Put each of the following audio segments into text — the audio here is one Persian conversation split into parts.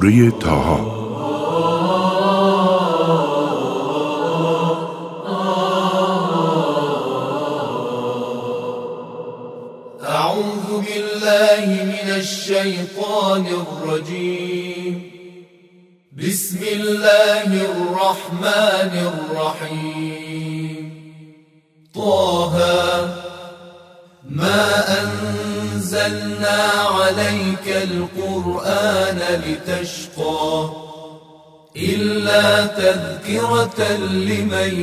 سوره تاها اعوذ بالله من الشیطان الرجیم لمن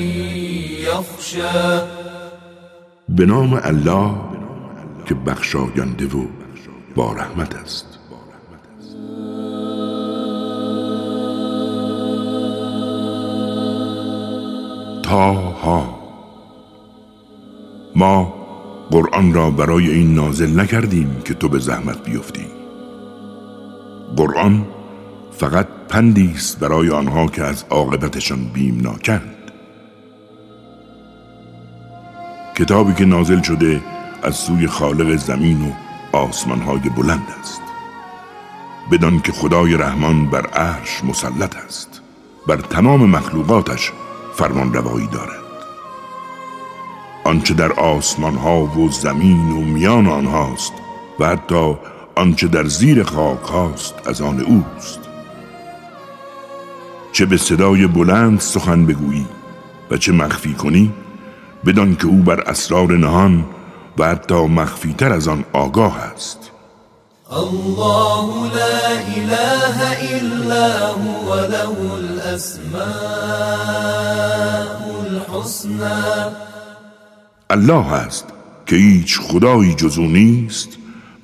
يخشى. به نام الله که بخشاینده و با رحمت است. تا ها. ما قرآن را برای این نازل نکردیم که تو به زحمت بیفتی. قرآن فقط پندی است برای آنها که از عاقبتشان بیمناکند کتابی که نازل شده از سوی خالق زمین و آسمانهای بلند است. بدان که خدای رحمان بر عرش مسلط است. بر تمام مخلوقاتش فرمان روایی دارد. آنچه در آسمان ها و زمین و میان آنهاست و حتی آنچه در زیر خاک هاست از آن اوست. چه به صدای بلند سخن بگویی و چه مخفی کنی بدان که او بر اسرار نهان و حتی مخفیتر از آن آگاه است. الله لا اله الا هو له الاسماء الحسنى. الله است که هیچ خدایی جز او نیست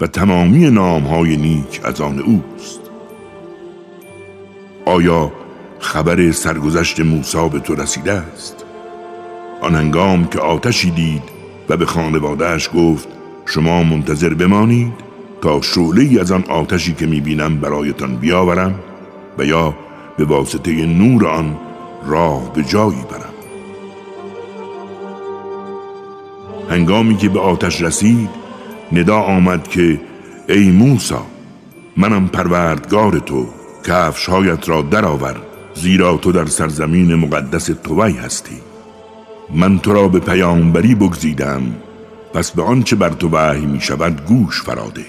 و تمامی نامهای نیک از آن اوست. آیا خبر سرگذشت موسی به تو رسیده است. آن هنگام که آتشی دید و به خانوادهش گفت شما منتظر بمانید تا شعله از آن آتشی که می‌بینم برایتان بیاورم و یا به واسطه نور آن راه به جایی برم. هنگامی که به آتش رسید ندا آمد که ای موسا منم پروردگار تو کفشهایت را درآور زیرا تو در سرزمین مقدس توی هستی. من تو را به پیامبری بگزیدم پس به آنچه بر تو وحی می شود گوش فراده.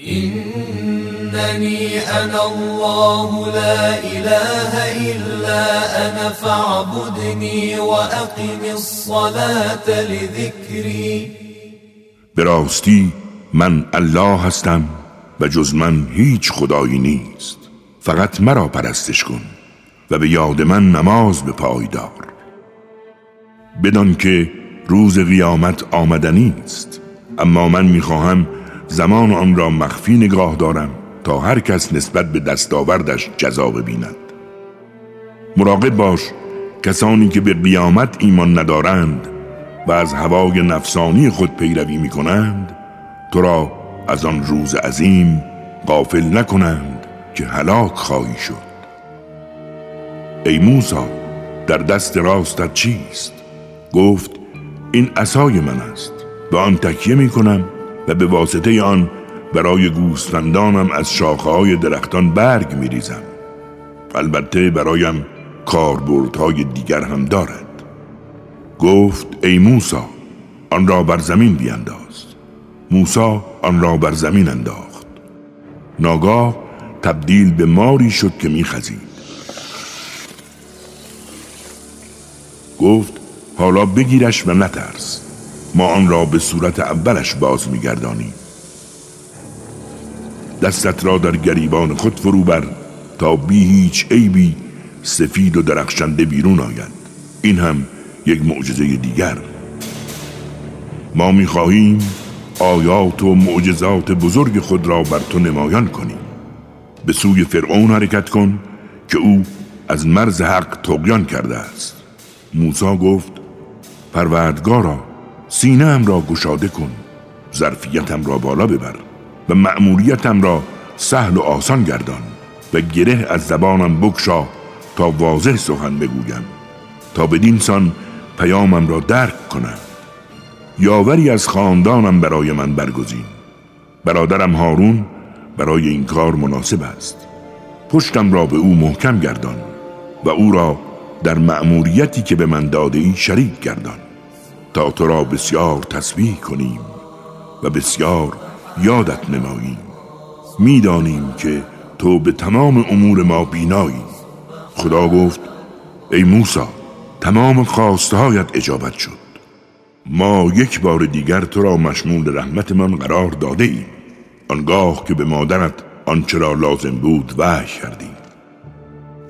إنني أنا الله لا إله إلا أنا فاعبدني وأقم الصلاة لذكري به راستی من الله هستم و جز من هیچ خدایی نیست. فقط مرا پرستش کن. و به یاد من نماز به پایدار بدان که روز قیامت آمدنی است اما من می‌خواهم زمان آن را مخفی نگاه دارم تا هر کس نسبت به دستاوردش جزا ببیند. مراقب باش کسانی که به قیامت ایمان ندارند و از هوای نفسانی خود پیروی می کنند تو را از آن روز عظیم غافل نکنند که هلاک خواهی شد. ای موسا در دست راستت چیست؟ گفت این عصای من است به آن تکیه می کنم و به واسطه آن برای گوسفندانم از شاخه های درختان برگ می ریزم. البته برایم کاربردهای دیگر هم دارد گفت ای موسا آن را بر زمین بیانداز موسا آن را بر زمین انداخت ناگاه تبدیل به ماری شد که میخزید گفت حالا بگیرش و نترس. ما آن را به صورت اولش باز میگردانیم. دستت را در گریبان خود فرو بر تا بی هیچ عیبی سفید و درخشنده بیرون آید. این هم یک معجزه دیگر. ما می‌خواهیم آیات و معجزات بزرگ خود را بر تو نمایان کنیم. به سوی فرعون حرکت کن که او از مرز حق تقیان کرده است. موسی گفت پروردگارا سینه هم را گشاده کن ظرفیتم را بالا ببر و مأموریتم را سهل و آسان گردان و گره از زبانم بکشا تا واضح سخن بگویم تا بدین سان پیامم را درک کنم. یاوری از خاندانم برای من برگزین. برادرم هارون برای این کار مناسب است. پشتم را به او محکم گردان و او را در مأموریتی که به من داده ای شریک گردان. تا تو را بسیار تسبیح کنیم و بسیار یادت نماییم. می‌دانیم که تو به تمام امور ما بینایی. خدا گفت ای موسی تمام خواستهایت اجابت شد. ما یک بار دیگر تو را مشمول رحمت من قرار داده ایم. آنگاه که به مادرت آنچه را لازم بود وحی کردیم.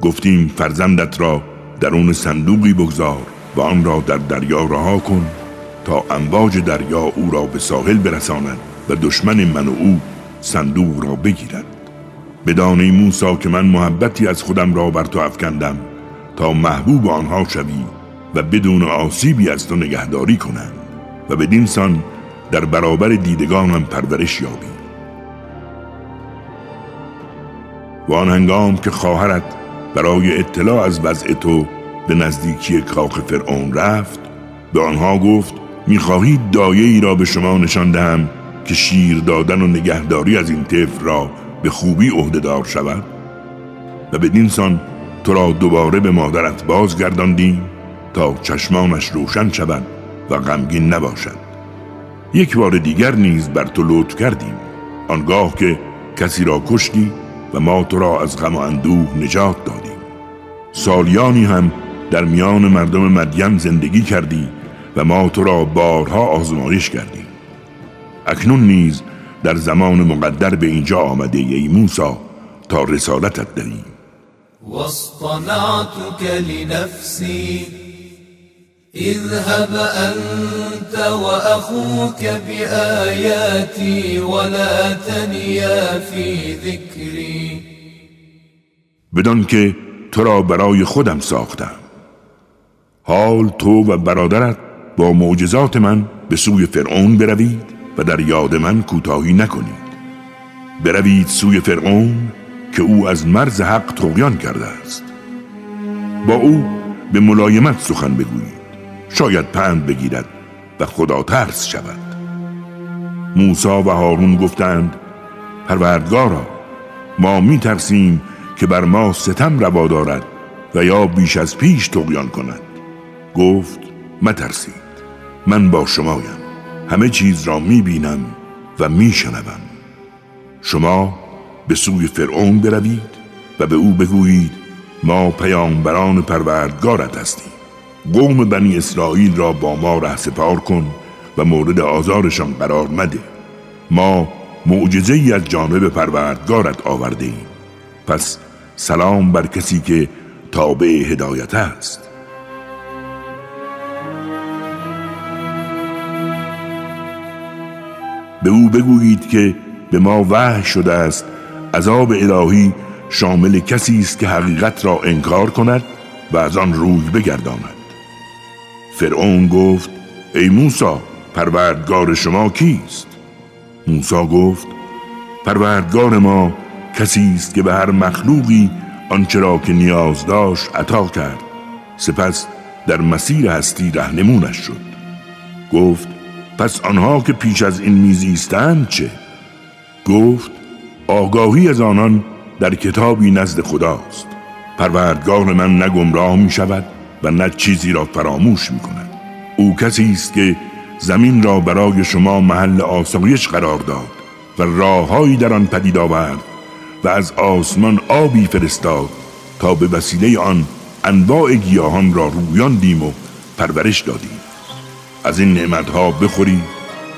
گفتیم فرزندت را درون صندوقی بگذار و آن را در دریا رها کن تا امواج دریا او را به ساحل برساند و دشمن من و او صندوق را بگیرد. بدانه موسا که من محبتی از خودم را بر تو افکندم تا محبوب آنها شوی و بدون آسیبی از تو نگهداری کنند و بدین سان در برابر دیدگانم پرورش یابی. و آن هنگام که خواهرت برای اطلاع از وضع تو به نزدیکی کاخ فرعون رفت به آنها گفت می‌خواهید دایه ای را به شما نشان دهم که شیر دادن و نگهداری از این طفل را به خوبی عهدهدار شود؟ و بدین سان تو را دوباره به مادرت بازگرداندیم تا چشمانش روشن شود و غمگین نباشد. یک بار دیگر نیز بر تو لطف کردیم آنگاه که کسی را کشتی و ما تو را از غم و اندوه نجات دادیم سالیانی هم در میان مردم مدین زندگی کردی و ما تو را بارها آزمایش کردیم. اکنون نیز در زمان مقدر به اینجا آمده ای موسا تا رسالتت دهیم. واصطنعتك لنفسي اذهب انت بآياتي ولا تنيا في ذكري بدان که تو را برای خودم ساختم. حال تو و برادرت با معجزات من به سوی فرعون بروید و در یاد من کوتاهی نکنید. بروید سوی فرعون که او از مرز حق تغیان کرده است. با او به ملایمت سخن بگویید. شاید پند بگیرد و خدا ترس شود. موسا و هارون گفتند پروردگارا ما می ترسیم که بر ما ستم روا دارد و یا بیش از پیش تقیان کند. گفت مترسید. من با شمایم. همه چیز را می بینم و می شنبم. شما به سوی فرعون بروید و به او بگویید ما پیامبران پروردگارت هستیم. قوم بنی اسرائیل را با ما ره سپار کن و مورد آزارشان قرار مده. ما معجزه از جانب پروردگارت آورده ایم پس سلام بر کسی که تابع هدایت است. به او بگویید که به ما وحی شده است عذاب الهی شامل کسی است که حقیقت را انکار کند و از آن روی بگرداند. فرعون گفت ای موسی پروردگار شما کیست؟ موسی گفت پروردگار ما کسی است که به هر مخلوقی آنچه را که نیاز داشت عطا کرد. سپس در مسیر هستی رهنمونش شد. گفت پس آنها که پیش از این میزیستند چه؟ گفت آگاهی از آنان در کتابی نزد خداست. پروردگار من نه گمراه می شود و نه چیزی را فراموش می کند او کسی است که زمین را برای شما محل آسایش قرار داد و راههایی در آن پدید آورد و از آسمان آبی فرستاد تا به وسیله آن انواع گیاهان را رویاندیم و پرورش دادیم. از این نعمتها بخورید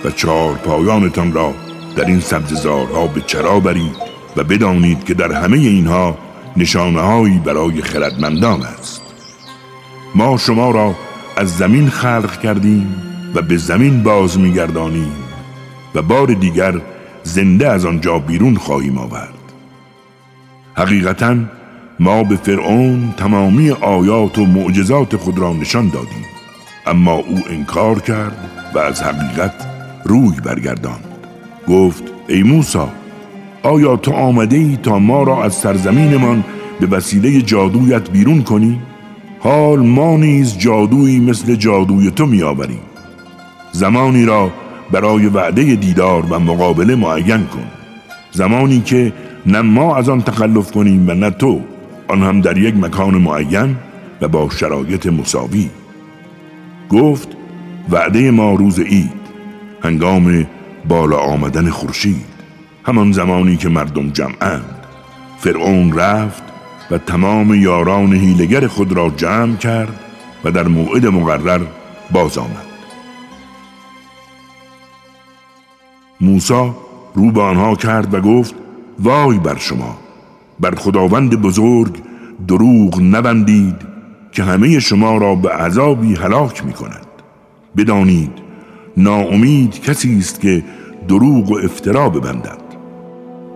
و چهار پایانتان را در این سبززارها به چرا برید و بدانید که در همه اینها نشانههایی برای خردمندان است. ما شما را از زمین خلق کردیم و به زمین باز میگردانیم و بار دیگر زنده از آنجا بیرون خواهیم آورد. حقیقتا ما به فرعون تمامی آیات و معجزات خود را نشان دادیم. اما او انکار کرد و از حقیقت روی برگرداند. گفت ای موسا آیا تو آمده ای تا ما را از سرزمینمان به وسیله جادویت بیرون کنی؟ حال ما نیز جادویی مثل جادوی تو میآوریم. زمانی را برای وعده دیدار و مقابله معین کن. زمانی که نه ما از آن تخلف کنیم و نه تو. آن هم در یک مکان معین و با شرایط مساوی. گفت وعده ما روز عید هنگام بالا آمدن خورشید. همان زمانی که مردم جمعند. فرعون رفت و تمام یاران هیلگر خود را جمع کرد و در موعد مقرر باز آمد. موسی رو به آنها کرد و گفت وای بر شما. بر خداوند بزرگ دروغ نبندید که همه شما را به عذابی هلاک می کند بدانید ناامید کسی است که دروغ و افترا ببندد.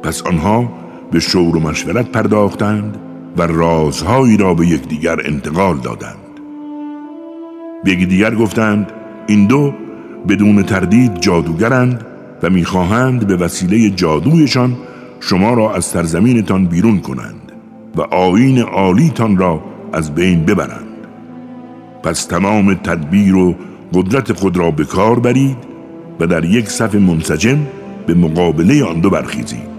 پس آنها به شور و مشورت پرداختند و رازهایی را به یکدیگر انتقال دادند. به یکدیگر گفتند این دو بدون تردید جادوگرند و می‌خواهند به وسیله جادویشان شما را از سرزمینتان بیرون کنند و آین عالیتان را از بین ببرند. پس تمام تدبیر و قدرت خود را به کار برید و در یک صف منسجم به مقابله آن دو برخیزید.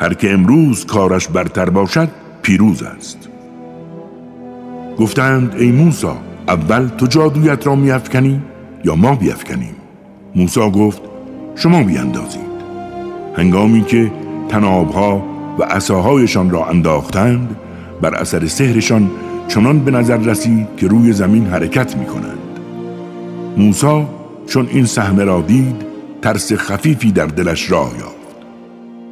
هر که امروز کارش برتر باشد پیروز است. گفتند ای موسا اول تو جادویت را میافکنی یا ما بیافکنیم؟ موسی گفت شما بیاندازید. هنگامی که تنابها و عصاهایشان را انداختند بر اثر سحرشان چنان به نظر رسید که روی زمین حرکت می کنند موسا چون این صحنه را دید ترس خفیفی در دلش راه یافت.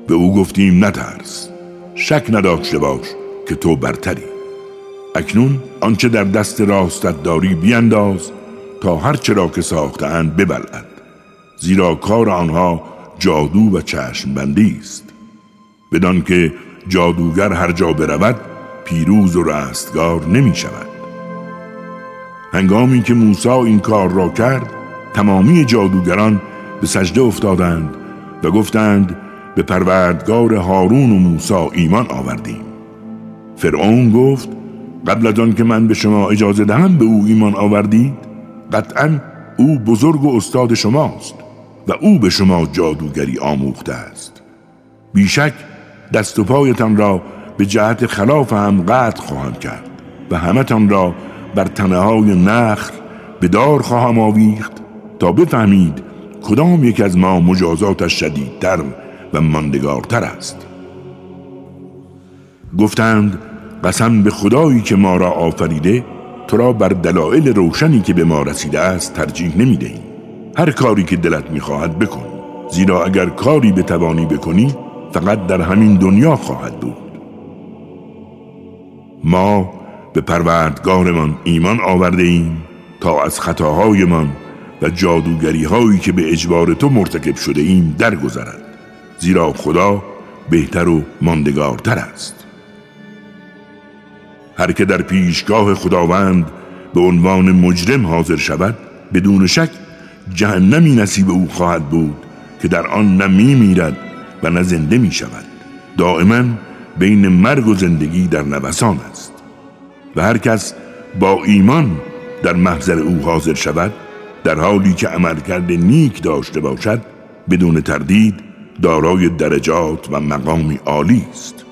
به او گفتیم نترس شک نداشته باش که تو برتری. اکنون آنچه در دست راستت داری بیانداز تا هر چرا که ساختهاند ببلد زیرا کار آنها جادو و چشم بندی است. بدان که جادوگر هر جا برود پیروز و رستگار نمی شود. هنگامی که موسی این کار را کرد تمامی جادوگران به سجده افتادند و گفتند به پروردگار هارون و موسی ایمان آوردیم. فرعون گفت قبل از که من به شما اجازه دهم به او ایمان آوردید قطعا او بزرگ و استاد شماست و او به شما جادوگری آموخته است. بیشک دست و پایتان را به جهت خلاف هم قطع خواهم کرد و همتان را بر تنه های نخل به دار خواهم آویخت تا بفهمید کدام یک از ما مجازاتش شدیدتر و ماندگارتر است. گفتند قسم به خدایی که ما را آفریده تو را بر دلایل روشنی که به ما رسیده است ترجیح نمی هر کاری که دلت می‌خواهد بکن زیرا اگر کاری به توانی بکنی فقط در همین دنیا خواهد بود. ما به پروردگارمان ایمان آورده ایم تا از خطاهایمان و جادوگری هایی که به اجبار تو مرتکب شده ایم درگذرد زیرا خدا بهتر و ماندگارتر است. هر که در پیشگاه خداوند به عنوان مجرم حاضر شود بدون شک جهنمی نصیب او خواهد بود که در آن نه می میرد و نه زنده می شود دائما بین مرگ و زندگی در نوسان است. و هر کس با ایمان در محضر او حاضر شود در حالی که عملکرد نیک داشته باشد بدون تردید دارای درجات و مقامی عالی است.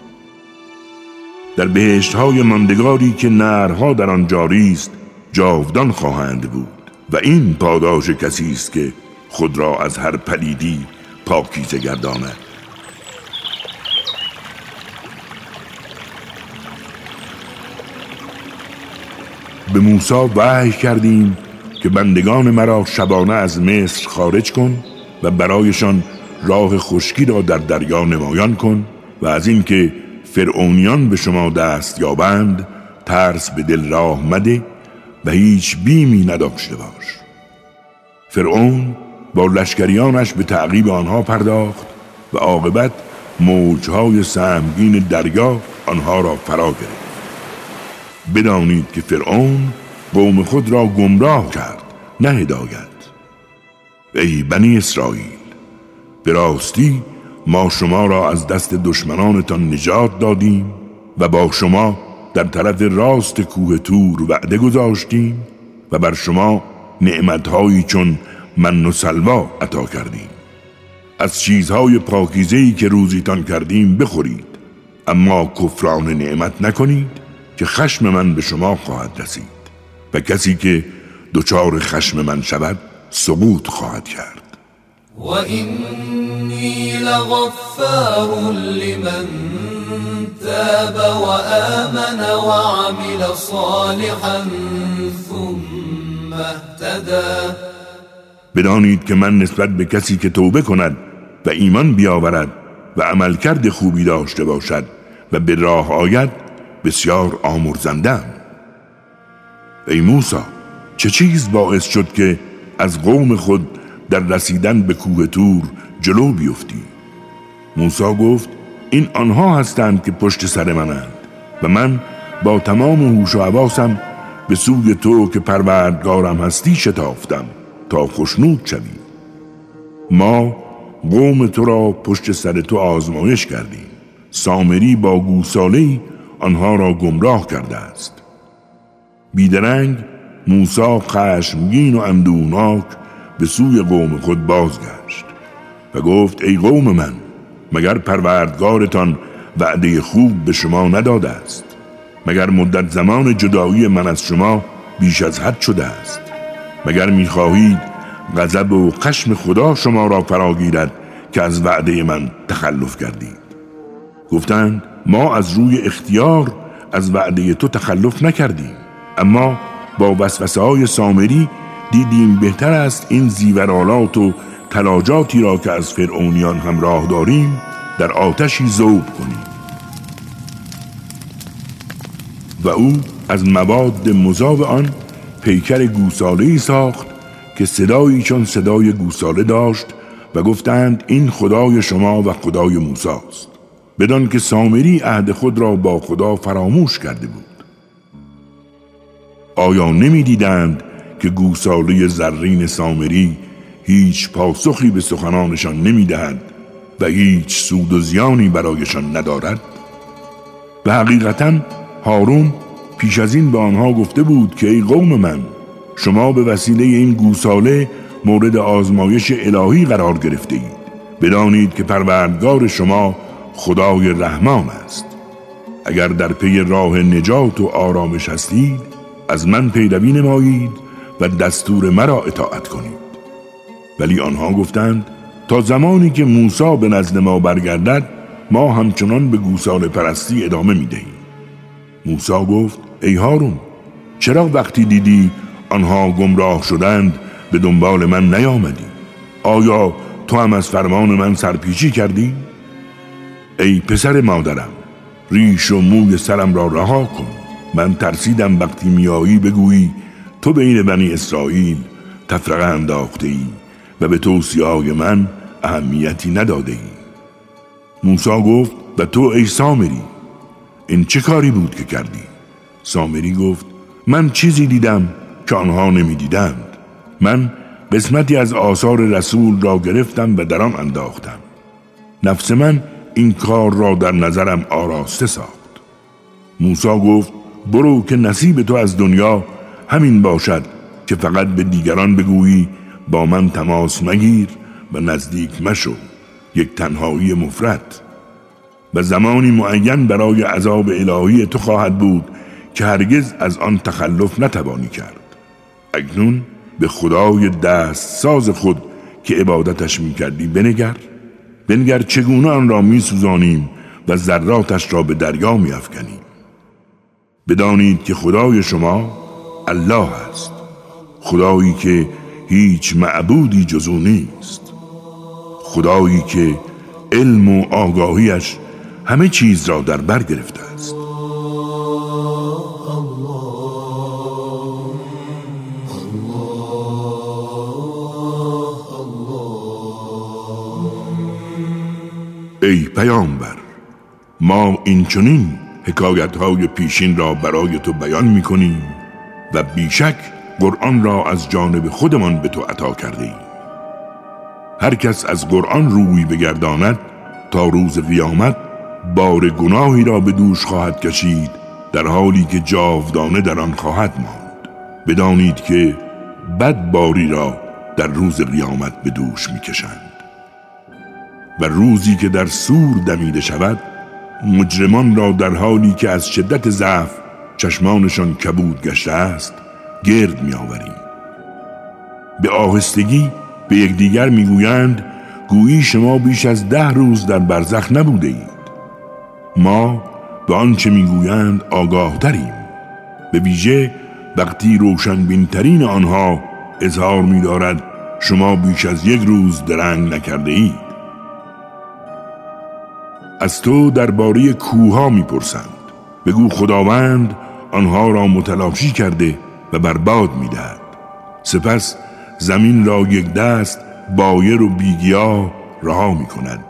در بهشت های ماندگاری که نرها در آن جاری است جاودان خواهند بود. و این پاداش کسی است که خود را از هر پلیدی پاکیزه گرداند. به موسی وحی کردیم که بندگان مرا شبانه از مصر خارج کن و برایشان راه خشکی را در دریا نمایان کن و از اینکه فرعونیان به شما دست یابند ترس به دل راه مده و هیچ بیمی نداشته باش. فرعون با لشکریانش به تعقیب آنها پرداخت و عاقبت موجهای سهمگین دریا آنها را فرا گرفت. بدانید که فرعون قوم خود را گمراه کرد نه هدایت. ای بنی اسرائیل به راستی ما شما را از دست دشمنانتان نجات دادیم و با شما در طرف راست کوه تور وعده گذاشتیم و بر شما نعمتهایی چون من و عطا کردیم. از چیزهای پاکیزهی که روزیتان کردیم بخورید اما کفران نعمت نکنید. که خشم من به شما خواهد رسید و کسی که دچار خشم من شود سقوط خواهد کرد. و اینی لغفار لمن تاب و آمن و عمل صالحا ثم اهتدى. بدانید که من نسبت به کسی که توبه کند و ایمان بیاورد و عملکرد خوبی داشته باشد و به راه آید بسیار آمرزندم. ای موسی چه چیز باعث شد که از قوم خود در رسیدن به کوه تور جلو بیفتی؟ موسی گفت این آنها هستند که پشت سر منند و من با تمام هوش و حواسم به سوی تو که پروردگارم هستی شتافتم تا خوشنود شوی. ما قوم تو را پشت سر تو آزمایش کردیم. سامری با گوساله آنها را گمراه کرده است. بیدرنگ موسا خشمگین و اندوناک به سوی قوم خود بازگشت و گفت ای قوم من مگر پروردگارتان وعده خوب به شما نداده است؟ مگر مدت زمان جدایی من از شما بیش از حد شده است؟ مگر می‌خواهید غضب و خشم خدا شما را فراگیرد که از وعده من تخلف کردید؟ گفتند ما از روی اختیار از وعده تو تخلف نکردیم. اما با وسوسه های سامری دیدیم بهتر است این زیورالات و تلاجاتی را که از فرعونیان همراه داریم در آتشی زوب کنیم. و او از مواد مذاب آن پیکر گوساله ساخت که صدایی چون صدای گوساله داشت و گفتند این خدای شما و خدای موساست. بدان که سامری عهد خود را با خدا فراموش کرده بود. آیا نمی‌دیدند که گوساله زرین سامری هیچ پاسخی به سخنانشان نمی‌دهد و هیچ سود و زیانی برایشان ندارد؟ به حقیقتا هارون پیش از این به آنها گفته بود که ای قوم من شما به وسیله این گوساله مورد آزمایش الهی قرار گرفته اید. بدانید که پروردگار شما خدای رحمان است. اگر در پی راه نجات و آرامش هستید از من پیروی نمایید و دستور مرا اطاعت کنید. ولی آنها گفتند تا زمانی که موسی به نزد ما برگردد ما همچنان به گوساله پرستی ادامه می دهیم موسی گفت ای هارون چرا وقتی دیدی آنها گمراه شدند به دنبال من نیامدی؟ آیا تو هم از فرمان من سرپیچی کردی؟ ای پسر مادرم ریش و موی سرم را رها کن. من ترسیدم وقتی میایی بگویی تو بین بنی اسرائیل تفرقه انداخته ای و به توصیه های من اهمیتی نداده ای موسا گفت و تو ای سامری؟ این چه کاری بود که کردی؟ سامری گفت من چیزی دیدم که آنها نمی‌دیدند. من قسمتی از آثار رسول را گرفتم و در آن انداختم. نفس من این کار را در نظرم آراسته ساخت. موسا گفت برو که نصیب تو از دنیا همین باشد که فقط به دیگران بگویی با من تماس مگیر و نزدیک مشو یک تنهایی مفرد. و زمانی معین برای عذاب الهی تو خواهد بود که هرگز از آن تخلف نتوانی کرد. اکنون به خدای دست ساز خود که عبادتش می‌کردی بنگر. بنگر چگونه آن را میسوزانیم و ذراتش را به دریا میافکنیم؟ بدانید که خدای شما الله است خدایی که هیچ معبودی جزو نیست خدایی که علم و آگاهیش همه چیز را در بر گرفته ای پیامبر ما این چنین حکایت های پیشین را برای تو بیان می کنیم و بیشک قرآن را از جانب خودمان به تو عطا کرده ایم. هر کس از قرآن روی بگرداند تا روز قیامت بار گناهی را به دوش خواهد کشید در حالی که جاودانه در آن خواهد ماند. بدانید که بد باری را در روز قیامت به دوش می‌کشند. و روزی که در سور دمیده شود مجرمان را در حالی که از شدت ضعف چشمانشان کبود گشته است گرد می آوریم به آهستگی به یکدیگر می‌گویند گویی شما بیش از ده روز در برزخ نبوده اید ما به آنچه می‌گویند آگاه داریم به ویژه وقتی روشن بینترین آنها اظهار می دارد شما بیش از یک روز درنگ نکرده اید از تو درباره کوها می‌پرسند. بگو خداوند آنها را متلاشی کرده و برباد می‌دهد. سپس زمین را یک دست بایر و بیگیا رها می کند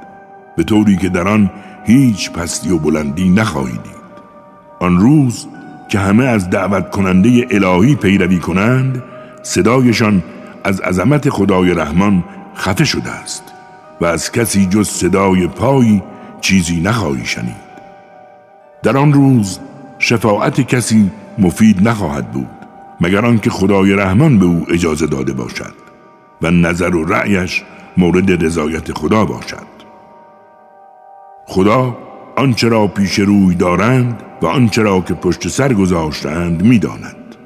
به طوری که در آن هیچ پستی و بلندی نخواهید دید. آن روز که همه از دعوت کننده الهی پیروی کنند صدایشان از عظمت خدای رحمان خفه شده است و از کسی جز صدای پایی چیزی نخواهی شنید. در آن روز شفاعت کسی مفید نخواهد بود مگر آنکه خدای رحمان به او اجازه داده باشد و نظر و رأیش مورد رضایت خدا باشد. خدا آنچه را پیش روی دارند و آنچه را که پشت سر گذاشتند می‌داند.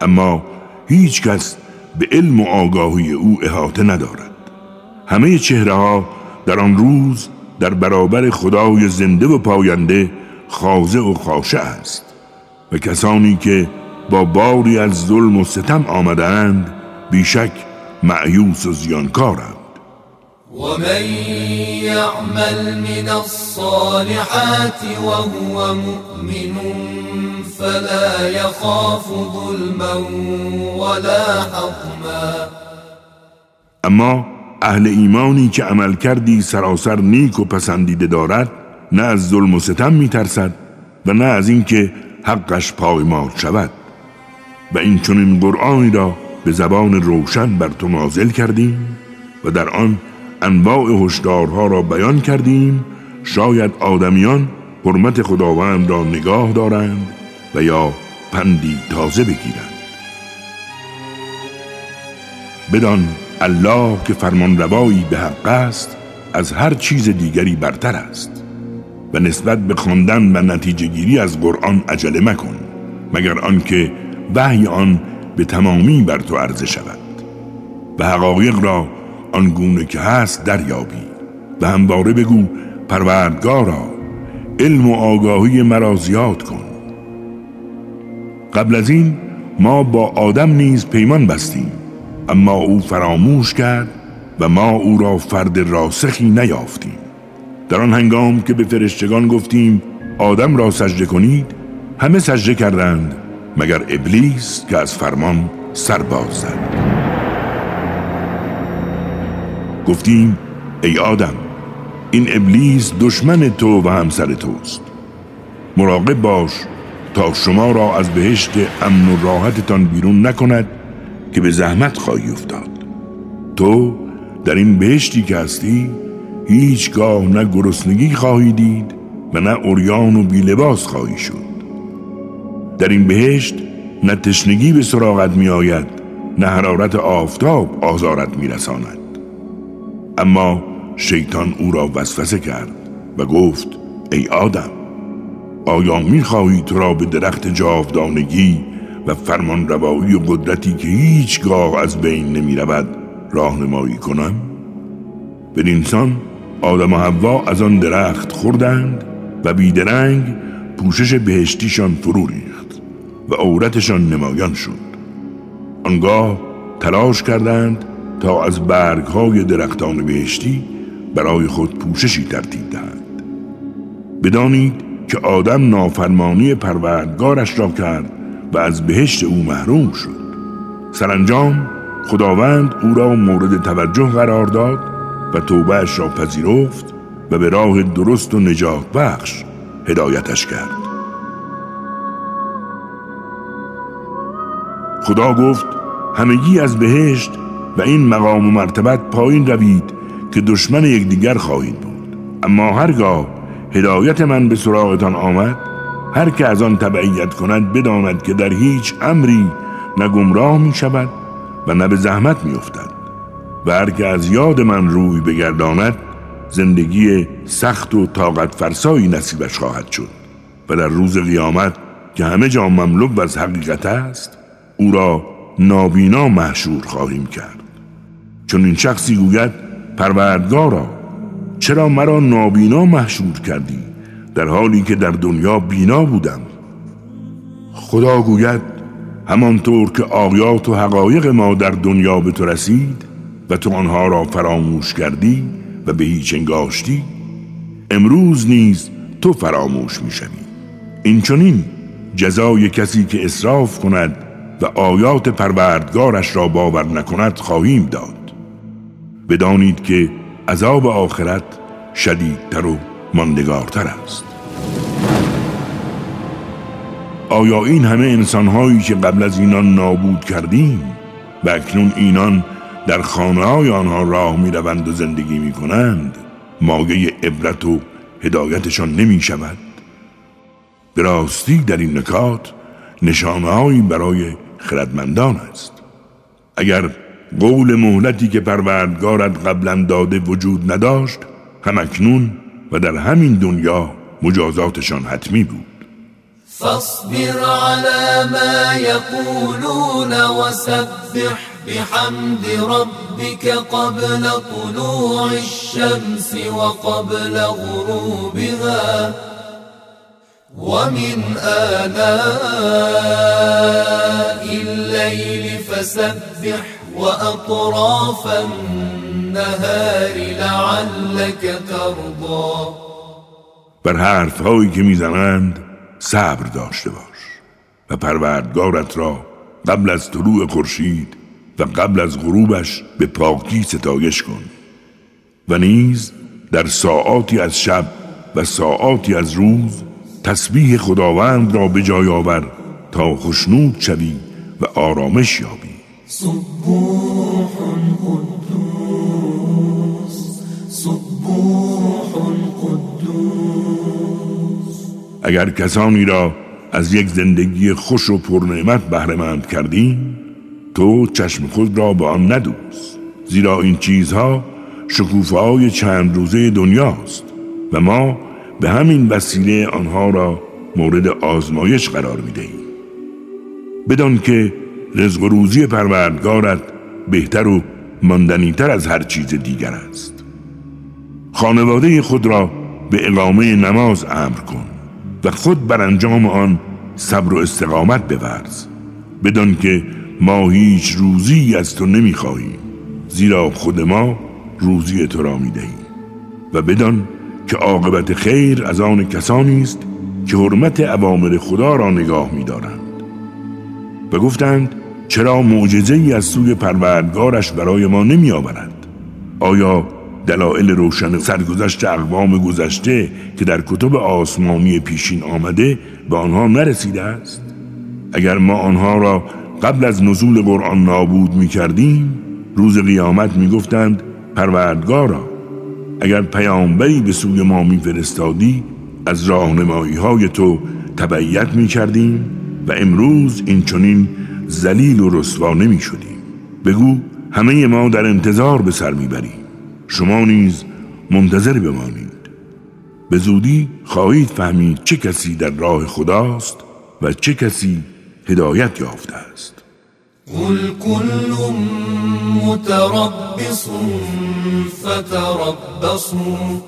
اما هیچ کس به علم و آگاهی او احاطه ندارد. همه چهره ها در آن روز در برابر خدای زنده و پاینده خاضع و خاشه است. و کسانی که با باری از ظلم و ستم آمدند بیشک معیوس و زیانکارند. ومن يعمل من الصالحات وهو مؤمن فلا يخاف ظلما ولا حظما. اما اهل ایمانی که عمل کردی سراسر نیک و پسندیده دارد نه از ظلم و ستم میترسد و نه از اینکه حقش پایمال شود. و این چنین قرآنی را به زبان روشن بر تو نازل کردیم و در آن انواع هشدارها را بیان کردیم. شاید آدمیان حرمت خداوند را نگاه دارند و یا پندی تازه بگیرند. بدان الله که فرمان روایی به حق است از هر چیز دیگری برتر است. و نسبت به خواندن و نتیجه گیری از قرآن عجله مکن مگر آنکه وحی آن به تمامی بر تو عرضه شود. و حقایق را آنگونه که هست دریابی. و همواره بگو پروردگارا علم و آگاهی مرا زیاد کن. قبل از این ما با آدم نیز پیمان بستیم. اما او فراموش کرد و ما او را فرد راسخی نیافتیم. در آن هنگام که به فرشتگان گفتیم آدم را سجده کنید همه سجده کردند مگر ابلیس که از فرمان سرباز زد. گفتیم ای آدم این ابلیس دشمن تو و همسر توست. مراقب باش تا شما را از بهشت امن و راحتتان بیرون نکند که به زحمت خواهی افتاد تو در این بهشتی که هستی هیچگاه نه گرسنگی خواهی دید و نه اوریان و بیلباس خواهی شد در این بهشت نه تشنگی به سراغت می آید نه حرارت آفتاب آزارت می رساند. اما شیطان او را وسوسه کرد و گفت ای آدم آیا می خواهی تو را به درخت جاودانگی و فرمان روایی و قدرتی که هیچگاه از بین نمی رود راهنمایی کنم؟ به انسان آدم و حوا از آن درخت خوردند و بیدرنگ پوشش بهشتیشان فرو ریخت و عورتشان نمایان شد آنگاه تلاش کردند تا از برگهای درختان بهشتی برای خود پوششی ترتیب دهند بدانید که آدم نافرمانی پروردگارش را کرد و از بهشت او محروم شد. سرانجام خداوند او را مورد توجه قرار داد و توبهش را پذیرفت و به راه درست و نجات بخش هدایتش کرد. خدا گفت همگی از بهشت و این مقام و مرتبت پایین روید که دشمن یکدیگر خواهید بود. اما هرگاه هدایت من به سراغتان آمد هر که از آن تبعیت کند بداند که در هیچ امری نه گمراه می شود و نه به زحمت می افتد و هر که از یاد من روی بگرداند زندگی سخت و طاقت فرسایی نصیبش خواهد شد و در روز قیامت که همه جا مملو از حقیقت است او را نابینا محشور خواهیم کرد. چون این شخصی گوید پروردگارا چرا مرا نابینا محشور کردی؟ در حالی که در دنیا بینا بودم. خدا گوید همانطور که آیات و حقایق ما در دنیا به تو رسید و تو آنها را فراموش کردی و به هیچ انگاشتی امروز نیز تو فراموش می‌شوی. این چونین جزای کسی که اصراف کند و آیات پروردگارش را باور نکند خواهیم داد. بدانید که عذاب آخرت شدیدتر و ماندگارتر است. آیا این همه انسانهایی که قبل از اینان نابود کردیم و اکنون اینان در خانه های آنها راه می و زندگی می کنند مایه عبرت و هدایتشان نمی شود راستی در این نکات نشانههایی برای خردمندان است. اگر قول مهلتی که پروردگارت قبلا داده وجود نداشت همکنون و در همین دنیا مجازاتشان حتمی بود. فاصبر على ما يقولون وسبح بحمد ربك قبل طلوع الشمس وقبل غروبها ومن آلاء الليل فسبح وأطراف النهار لعلك ترضى. بر حرف هایی که می‌زنند صبر داشته باش و پروردگارت را قبل از طلوع خورشید و قبل از غروبش به پاکی ستایش کن و نیز در ساعاتی از شب و ساعاتی از روز تسبیح خداوند را به جای آور تا خشنود شوی و آرامش یابی. اگر کسانی را از یک زندگی خوش و پرنعمت بهرهمند کردیم تو چشم خود را به آن ندوز. زیرا این چیزها شکوفه چند روزه دنیاست و ما به همین وسیله آنها را مورد آزمایش قرار می دهیم بدان که رزق و روزی پروردگارت بهتر و ماندنیتر از هر چیز دیگر است. خانواده خود را به اقامه نماز امر کن. و خود بر انجام آن صبر و استقامت بورز. بدان که ما هیچ روزی از تو نمی‌خواهیم زیرا خود ما روزی تو را می‌دهیم. و بدان که عاقبت خیر از آن کسانی است که حرمت اوامر خدا را نگاه می‌دارند. و گفتند چرا معجزه ای از سوی پروردگارش برای ما نمی آورد؟ آیا دلایل روشن سرگذشت اقوام گذشته که در کتب آسمانی پیشین آمده به آنها نرسیده است؟ اگر ما آنها را قبل از نزول قرآن نابود می کردیم روز قیامت می گفتند پروردگارا اگر پیامبری به سوی ما می فرستادی از راهنمایی های تو تبعیت می کردیم و امروز این چنین زلیل و رسوا نمی شدیم بگو همه ما در انتظار به سر می‌بریم شما نیز منتظر بمانید. به زودی خواهید فهمید چه کسی در راه خداست و چه کسی هدایت یافته است. قل كل متربص فتربصوا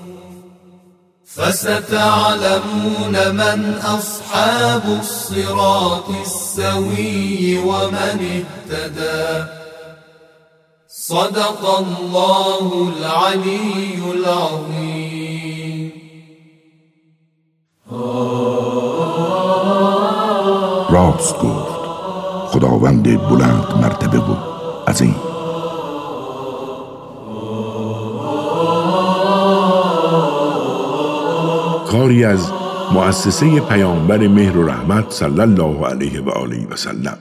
فستعلمون من أصحاب الصراط السوي ومن اهتدى. صدق الله العلي العظيم. راست گفت. خداوند بلند مرتبه و عظیم. کاری از مؤسسه پیامبر مهر و رحمت صلی الله علیه و آله و سلم.